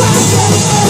Let's go.